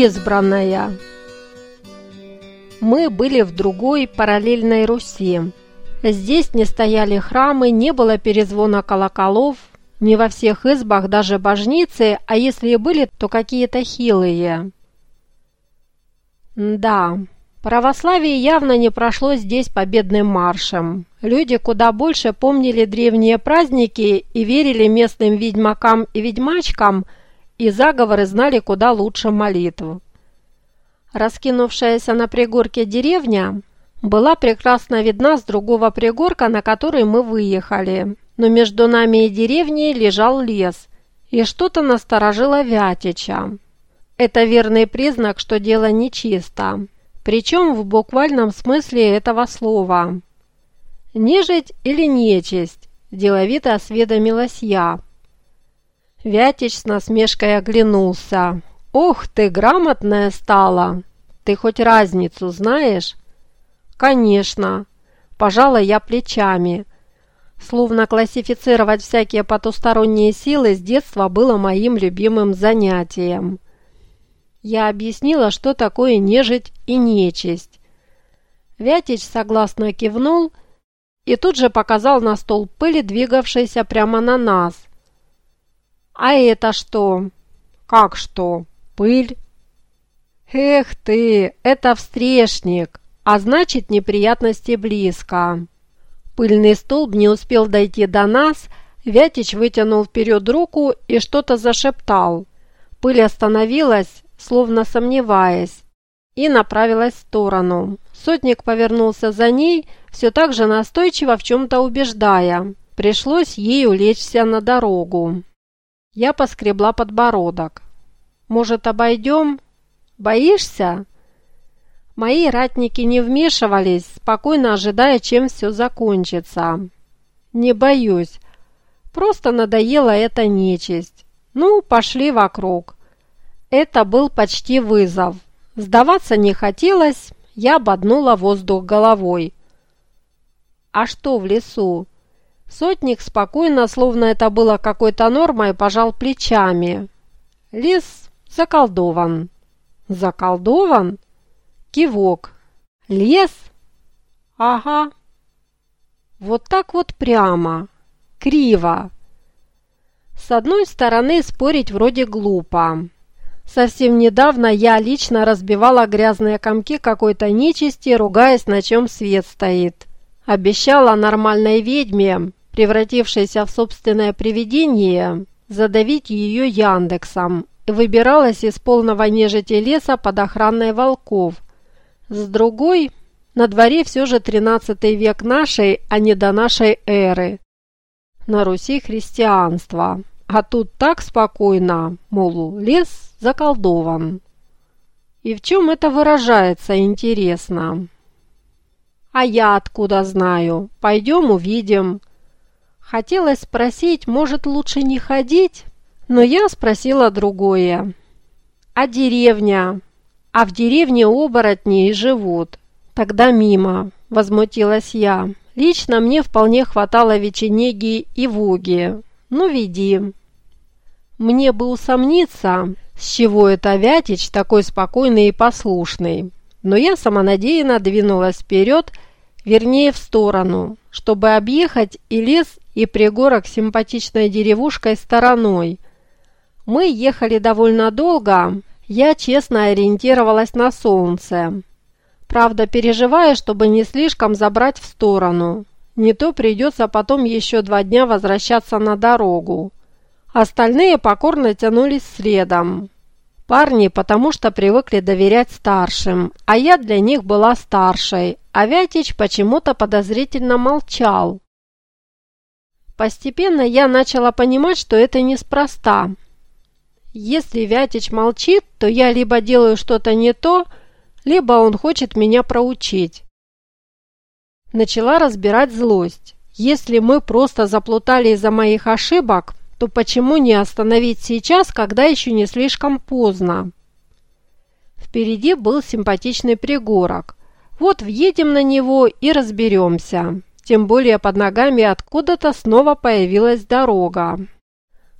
Избранная. Мы были в другой параллельной Руси. Здесь не стояли храмы, не было перезвона колоколов, не во всех избах даже божницы, а если и были, то какие-то хилые. Да, православие явно не прошло здесь победным маршем. Люди куда больше помнили древние праздники и верили местным ведьмакам и ведьмачкам, и заговоры знали куда лучше молитв. Раскинувшаяся на пригорке деревня была прекрасно видна с другого пригорка, на который мы выехали. Но между нами и деревней лежал лес, и что-то насторожило Вятича. Это верный признак, что дело нечисто, причем в буквальном смысле этого слова. «Нежить или нечисть?» – деловито осведомилась я. Вятич с насмешкой оглянулся. «Ох, ты грамотная стала! Ты хоть разницу знаешь?» «Конечно!» Пожала я плечами. Словно классифицировать всякие потусторонние силы с детства было моим любимым занятием. Я объяснила, что такое нежить и нечисть. Вятич согласно кивнул и тут же показал на стол пыли, двигавшийся прямо на нас. «А это что?» «Как что? Пыль?» «Эх ты, это встрешник, а значит неприятности близко». Пыльный столб не успел дойти до нас, Вятич вытянул вперед руку и что-то зашептал. Пыль остановилась, словно сомневаясь, и направилась в сторону. Сотник повернулся за ней, все так же настойчиво в чем-то убеждая. Пришлось ей улечься на дорогу. Я поскребла подбородок. «Может, обойдем? Боишься?» Мои ратники не вмешивались, спокойно ожидая, чем все закончится. «Не боюсь. Просто надоела эта нечисть. Ну, пошли вокруг». Это был почти вызов. Сдаваться не хотелось, я ободнула воздух головой. «А что в лесу?» Сотник спокойно, словно это было какой-то нормой, пожал плечами. «Лес заколдован». «Заколдован?» Кивок. «Лес?» «Ага». Вот так вот прямо, криво. С одной стороны, спорить вроде глупо. Совсем недавно я лично разбивала грязные комки какой-то нечисти, ругаясь, на чем свет стоит. Обещала нормальной ведьме, превратившейся в собственное привидение, задавить ее Яндексом, выбиралась из полного нежити леса под охраной волков. С другой, на дворе все же 13 век нашей, а не до нашей эры. На Руси христианство, а тут так спокойно, мол, лес заколдован. И в чем это выражается, интересно? А я откуда знаю? Пойдем увидим. Хотелось спросить, может лучше не ходить? Но я спросила другое. А деревня? А в деревне оборотни и живут. Тогда мимо, возмутилась я. Лично мне вполне хватало веченеги и вуги. Ну, веди. Мне бы усомниться, с чего это Вятич такой спокойный и послушный. Но я самонадеянно двинулась вперед, вернее в сторону, чтобы объехать и лес, и пригорок с симпатичной деревушкой стороной. Мы ехали довольно долго, я честно ориентировалась на солнце. Правда, переживая, чтобы не слишком забрать в сторону. Не то придется потом еще два дня возвращаться на дорогу. Остальные покорно тянулись следом. Парни, потому что привыкли доверять старшим, а я для них была старшей, а Вятич почему-то подозрительно молчал. Постепенно я начала понимать, что это неспроста. Если Вятич молчит, то я либо делаю что-то не то, либо он хочет меня проучить. Начала разбирать злость. Если мы просто заплутали из-за моих ошибок, то почему не остановить сейчас, когда еще не слишком поздно? Впереди был симпатичный пригорок. Вот въедем на него и разберемся. Тем более под ногами откуда-то снова появилась дорога.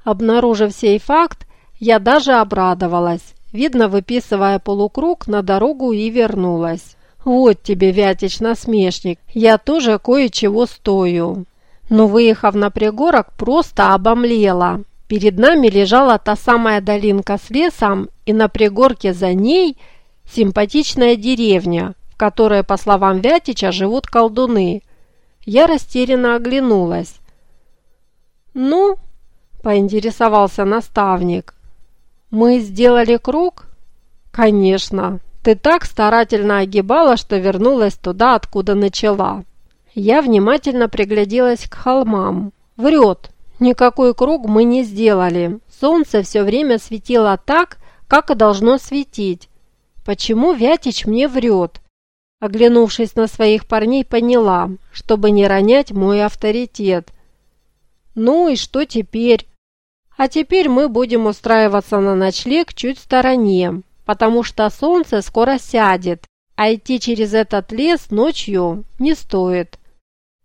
Обнаружив сей факт, я даже обрадовалась. видно, выписывая полукруг на дорогу и вернулась. «Вот тебе, Вятич, насмешник, я тоже кое-чего стою». Но, выехав на пригорок, просто обомлела. Перед нами лежала та самая долинка с лесом, и на пригорке за ней симпатичная деревня, в которой, по словам Вятича, живут колдуны. Я растерянно оглянулась. «Ну?» – поинтересовался наставник. «Мы сделали круг?» «Конечно. Ты так старательно огибала, что вернулась туда, откуда начала». Я внимательно пригляделась к холмам. Врет. Никакой круг мы не сделали. Солнце все время светило так, как и должно светить. Почему Вятич мне врет? Оглянувшись на своих парней, поняла, чтобы не ронять мой авторитет. Ну и что теперь? А теперь мы будем устраиваться на ночлег чуть в стороне, потому что солнце скоро сядет, а идти через этот лес ночью не стоит.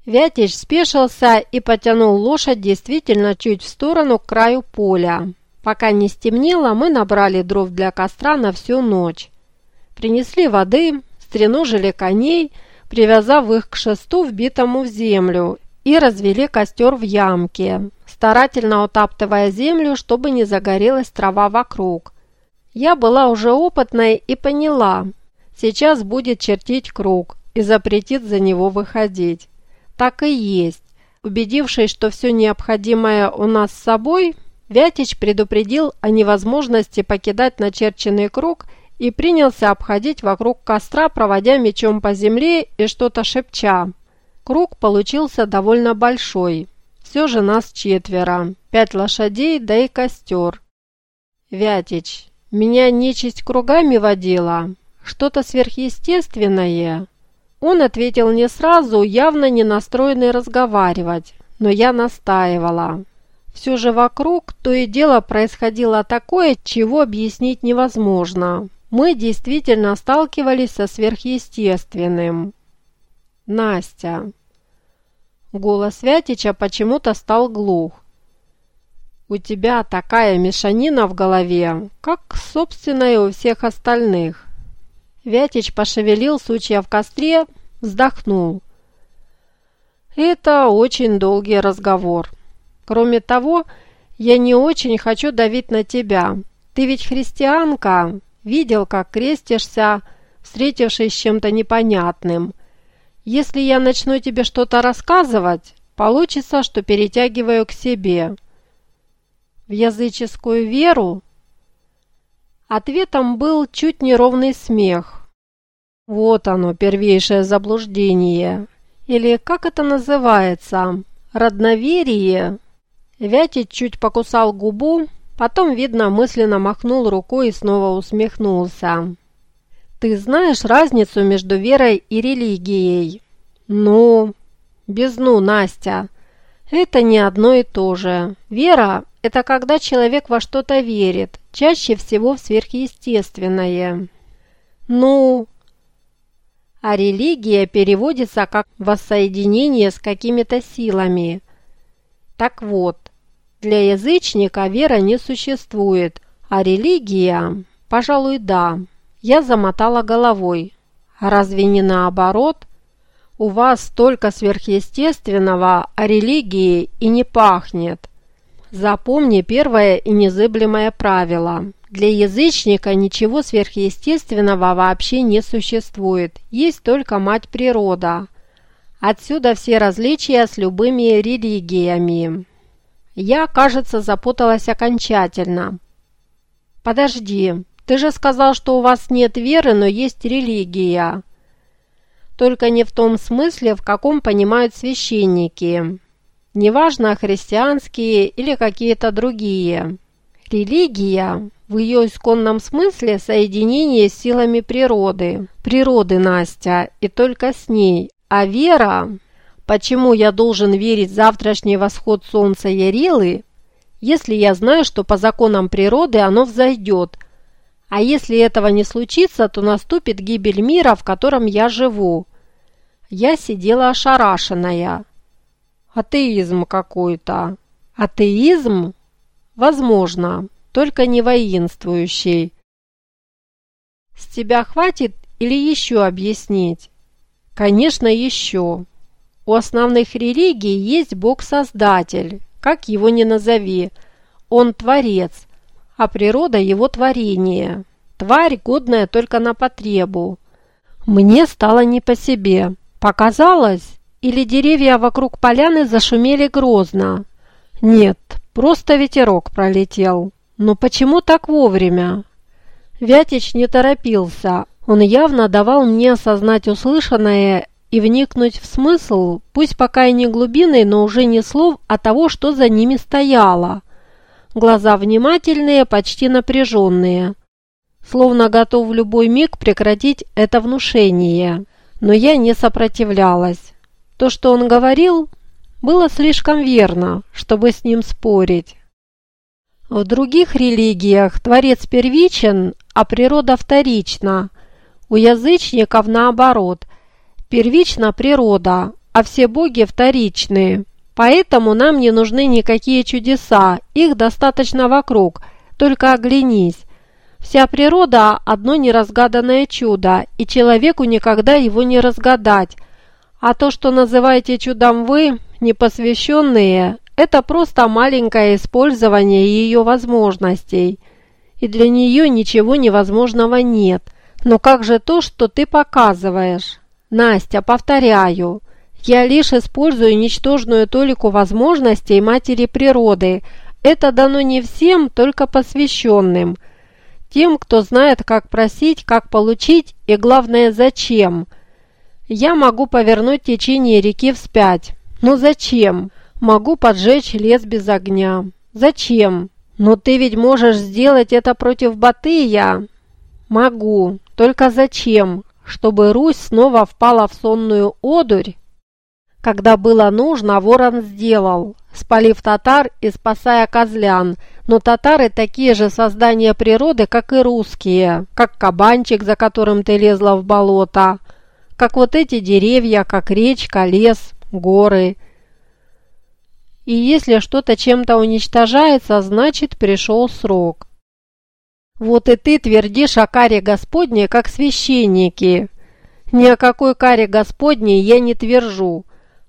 Вятич спешился и потянул лошадь действительно чуть в сторону к краю поля. Пока не стемнело, мы набрали дров для костра на всю ночь. Принесли воды, стреножили коней, привязав их к шесту, вбитому в землю, и развели костер в ямке, старательно утаптывая землю, чтобы не загорелась трава вокруг. Я была уже опытной и поняла, сейчас будет чертить круг и запретит за него выходить. Так и есть. Убедившись, что все необходимое у нас с собой, Вятич предупредил о невозможности покидать начерченный круг и принялся обходить вокруг костра, проводя мечом по земле и что-то шепча. Круг получился довольно большой. Все же нас четверо. Пять лошадей, да и костер. Вятич, меня нечисть кругами водила? Что-то сверхъестественное? Он ответил не сразу, явно не настроенный разговаривать, но я настаивала. Все же вокруг то и дело происходило такое, чего объяснить невозможно. Мы действительно сталкивались со сверхъестественным. Настя. Голос Вятича почему-то стал глух. У тебя такая мешанина в голове, как, собственно, и у всех остальных. Вятич пошевелил сучья в костре, вздохнул. «Это очень долгий разговор. Кроме того, я не очень хочу давить на тебя. Ты ведь христианка, видел, как крестишься, встретившись с чем-то непонятным. Если я начну тебе что-то рассказывать, получится, что перетягиваю к себе. В языческую веру Ответом был чуть неровный смех. Вот оно, первейшее заблуждение. Или как это называется? Родноверие? Вятич чуть покусал губу, потом, видно, мысленно махнул рукой и снова усмехнулся. «Ты знаешь разницу между верой и религией?» «Ну, без «ну», Настя. Это не одно и то же. Вера – это когда человек во что-то верит, чаще всего в сверхъестественное. Ну, а религия переводится как воссоединение с какими-то силами. Так вот, для язычника вера не существует, а религия, пожалуй, да. Я замотала головой. Разве не наоборот? У вас столько сверхъестественного, а религии и не пахнет. Запомни первое и незыблемое правило. Для язычника ничего сверхъестественного вообще не существует, есть только мать природа. Отсюда все различия с любыми религиями. Я, кажется, запуталась окончательно. Подожди, ты же сказал, что у вас нет веры, но есть религия. Только не в том смысле, в каком понимают священники. Неважно, христианские или какие-то другие. Религия в ее исконном смысле соединение с силами природы. Природы, Настя, и только с ней. А вера... Почему я должен верить в завтрашний восход солнца Ярилы, если я знаю, что по законам природы оно взойдет, а если этого не случится, то наступит гибель мира, в котором я живу. Я сидела ошарашенная. Атеизм какой-то. Атеизм? Возможно, только не воинствующий. С тебя хватит или еще объяснить? Конечно, еще. У основных религий есть Бог-Создатель, как его ни назови. Он Творец, а природа его творение. Тварь, годная только на потребу. Мне стало не по себе. Показалось, или деревья вокруг поляны зашумели грозно? Нет, просто ветерок пролетел. Но почему так вовремя? Вятич не торопился. Он явно давал мне осознать услышанное и вникнуть в смысл, пусть пока и не глубинный, но уже не слов, а того, что за ними стояло. Глаза внимательные, почти напряженные. Словно готов в любой миг прекратить это внушение. Но я не сопротивлялась. То, что он говорил, было слишком верно, чтобы с ним спорить. В других религиях Творец первичен, а природа вторична. У язычников наоборот. Первична природа, а все боги вторичные. Поэтому нам не нужны никакие чудеса, их достаточно вокруг, только оглянись. Вся природа – одно неразгаданное чудо, и человеку никогда его не разгадать. А то, что называете чудом вы, непосвященные, это просто маленькое использование ее возможностей, и для нее ничего невозможного нет. Но как же то, что ты показываешь? Настя, повторяю, я лишь использую ничтожную толику возможностей матери природы. Это дано не всем, только посвященным. Тем, кто знает, как просить, как получить и, главное, зачем. Я могу повернуть течение реки вспять. Но зачем? Могу поджечь лес без огня. Зачем? Но ты ведь можешь сделать это против Батыя. Могу. Только зачем? Чтобы Русь снова впала в сонную одурь? Когда было нужно, ворон сделал, спалив татар и спасая козлян. Но татары такие же создания природы, как и русские, как кабанчик, за которым ты лезла в болото, как вот эти деревья, как речка, лес, горы – и если что-то чем-то уничтожается, значит пришел срок. Вот и ты твердишь о каре Господней, как священники. Ни о какой каре Господней я не твержу.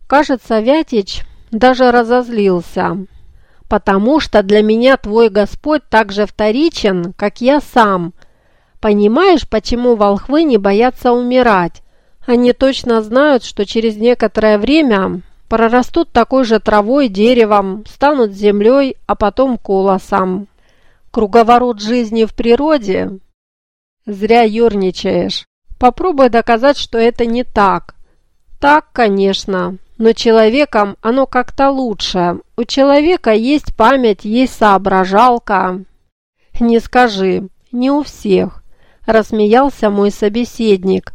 Кажется, Вятич даже разозлился. Потому что для меня твой Господь так же вторичен, как я сам. Понимаешь, почему волхвы не боятся умирать? Они точно знают, что через некоторое время прорастут такой же травой, деревом, станут землей, а потом колосом. Круговорот жизни в природе? Зря ерничаешь. Попробуй доказать, что это не так. Так, конечно, но человеком оно как-то лучше. У человека есть память, есть соображалка. Не скажи, не у всех, рассмеялся мой собеседник,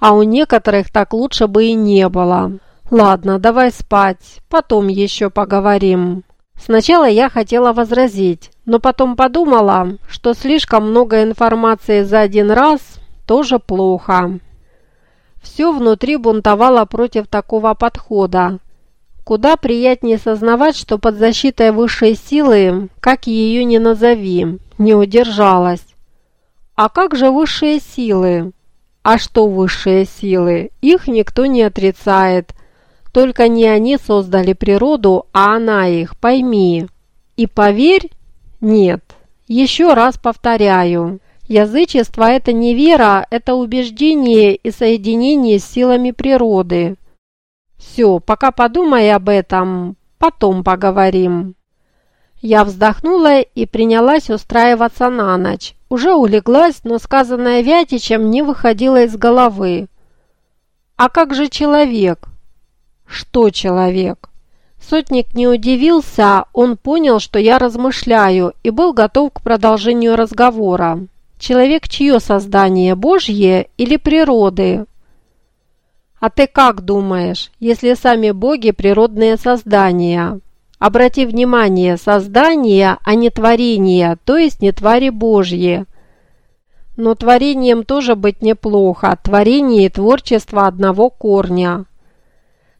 а у некоторых так лучше бы и не было. «Ладно, давай спать, потом еще поговорим». Сначала я хотела возразить, но потом подумала, что слишком много информации за один раз тоже плохо. Все внутри бунтовало против такого подхода. Куда приятнее сознавать, что под защитой высшей силы, как ее ни назови, не удержалась. А как же высшие силы? А что высшие силы? Их никто не отрицает. Только не они создали природу, а она их, пойми. И поверь, нет. Еще раз повторяю. Язычество – это не вера, это убеждение и соединение с силами природы. Все, пока подумай об этом, потом поговорим. Я вздохнула и принялась устраиваться на ночь. Уже улеглась, но сказанное Вятичем не выходило из головы. А как же человек? Что человек? Сотник не удивился, он понял, что я размышляю, и был готов к продолжению разговора. Человек чье создание, Божье или природы? А ты как думаешь, если сами боги природные создания? Обрати внимание, создание, а не творение, то есть не твари Божьи. Но творением тоже быть неплохо, творение и творчество одного корня.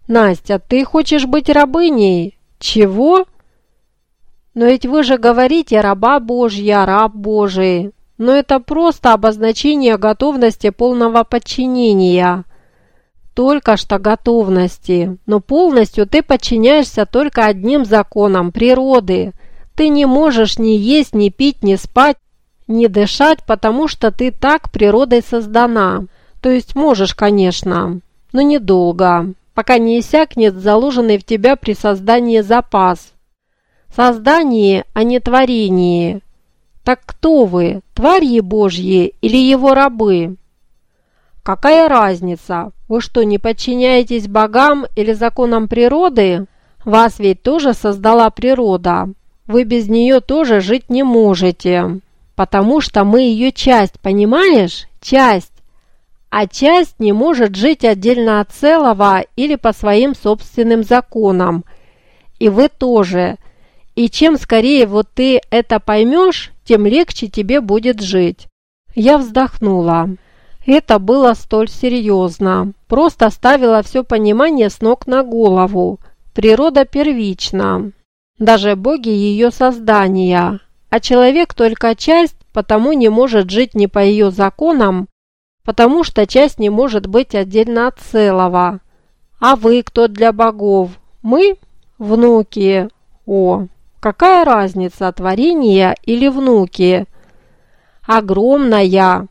«Настя, ты хочешь быть рабыней?» «Чего?» «Но ведь вы же говорите, раба Божья, раб Божий». но это просто обозначение готовности полного подчинения. Только что готовности, но полностью ты подчиняешься только одним законам природы. Ты не можешь ни есть, ни пить, ни спать, ни дышать, потому что ты так природой создана. То есть можешь, конечно, но недолго, пока не иссякнет заложенный в тебя при создании запас. Создание, а не творение. Так кто вы, твари божьи или его рабы? Какая разница? Вы что, не подчиняетесь богам или законам природы? Вас ведь тоже создала природа. Вы без нее тоже жить не можете. Потому что мы ее часть, понимаешь? Часть. А часть не может жить отдельно от целого или по своим собственным законам. И вы тоже. И чем скорее вот ты это поймешь, тем легче тебе будет жить. Я вздохнула. Это было столь серьезно. Просто ставила все понимание с ног на голову. Природа первична. Даже боги ее создания. А человек только часть, потому не может жить не по ее законам, потому что часть не может быть отдельно от целого. А вы кто для богов? Мы – внуки. О, какая разница, творение или внуки? Огромная.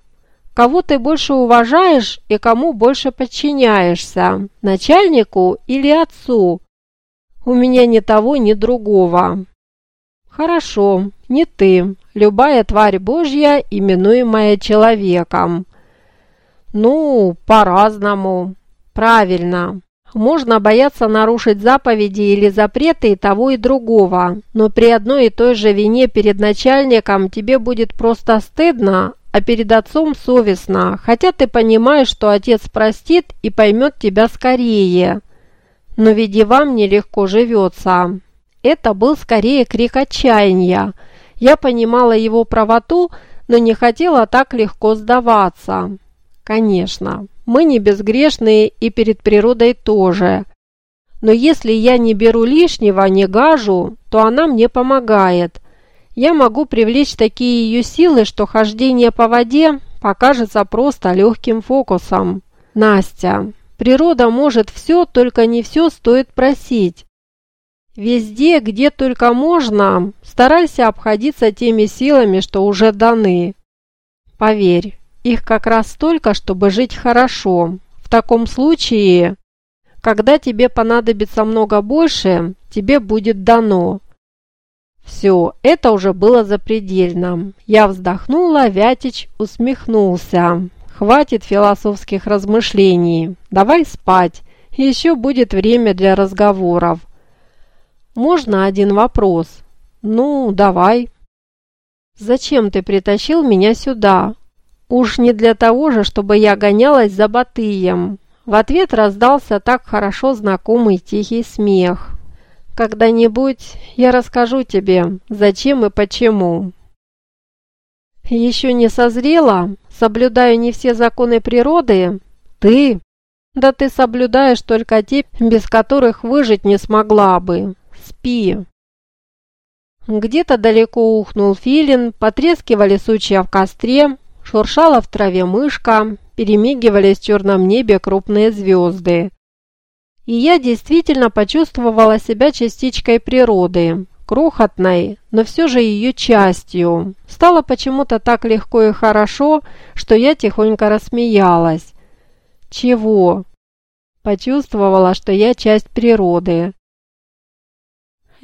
Кого ты больше уважаешь и кому больше подчиняешься? Начальнику или отцу? У меня ни того, ни другого. Хорошо, не ты. Любая тварь Божья, именуемая человеком. Ну, по-разному. Правильно. Можно бояться нарушить заповеди или запреты и того и другого, но при одной и той же вине перед начальником тебе будет просто стыдно, а перед отцом совестно, хотя ты понимаешь, что отец простит и поймет тебя скорее. Но ведь и вам нелегко живется. Это был скорее крик отчаяния. Я понимала его правоту, но не хотела так легко сдаваться. Конечно, мы не безгрешные и перед природой тоже. Но если я не беру лишнего, не гажу, то она мне помогает. Я могу привлечь такие ее силы, что хождение по воде покажется просто легким фокусом. Настя, природа может все, только не все стоит просить. Везде, где только можно, старайся обходиться теми силами, что уже даны. Поверь, их как раз столько, чтобы жить хорошо. В таком случае, когда тебе понадобится много больше, тебе будет дано. Все, это уже было запредельно. Я вздохнула, Вятич усмехнулся. Хватит философских размышлений. Давай спать. Еще будет время для разговоров. Можно один вопрос? Ну, давай. Зачем ты притащил меня сюда? Уж не для того же, чтобы я гонялась за Батыем. В ответ раздался так хорошо знакомый тихий смех. «Когда-нибудь я расскажу тебе, зачем и почему». «Еще не созрела? Соблюдаю не все законы природы? Ты? Да ты соблюдаешь только те, без которых выжить не смогла бы. Спи». Где-то далеко ухнул филин, потрескивали сучья в костре, Шуршала в траве мышка, перемигивались в черном небе крупные звезды. И я действительно почувствовала себя частичкой природы, крохотной, но все же ее частью. Стало почему-то так легко и хорошо, что я тихонько рассмеялась. Чего? Почувствовала, что я часть природы.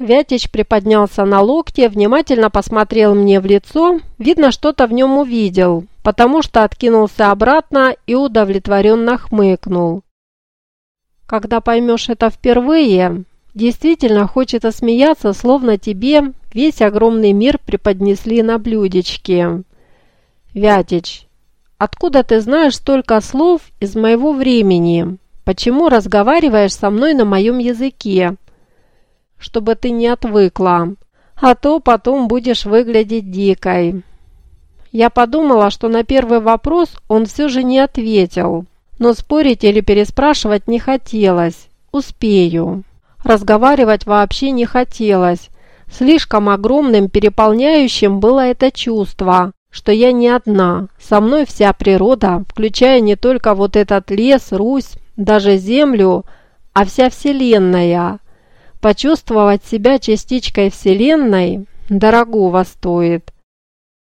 Вятич приподнялся на локте, внимательно посмотрел мне в лицо, видно, что-то в нем увидел, потому что откинулся обратно и удовлетворенно хмыкнул. Когда поймешь это впервые, действительно хочется смеяться, словно тебе весь огромный мир преподнесли на блюдечке. Вятич, откуда ты знаешь столько слов из моего времени? Почему разговариваешь со мной на моем языке? Чтобы ты не отвыкла, а то потом будешь выглядеть дикой». Я подумала, что на первый вопрос он все же не ответил, но спорить или переспрашивать не хотелось. Успею. Разговаривать вообще не хотелось. Слишком огромным, переполняющим было это чувство. что я не одна, со мной вся природа, включая не только вот этот лес, Русь, даже землю, а вся Вселенная. Почувствовать себя частичкой Вселенной дорогого стоит.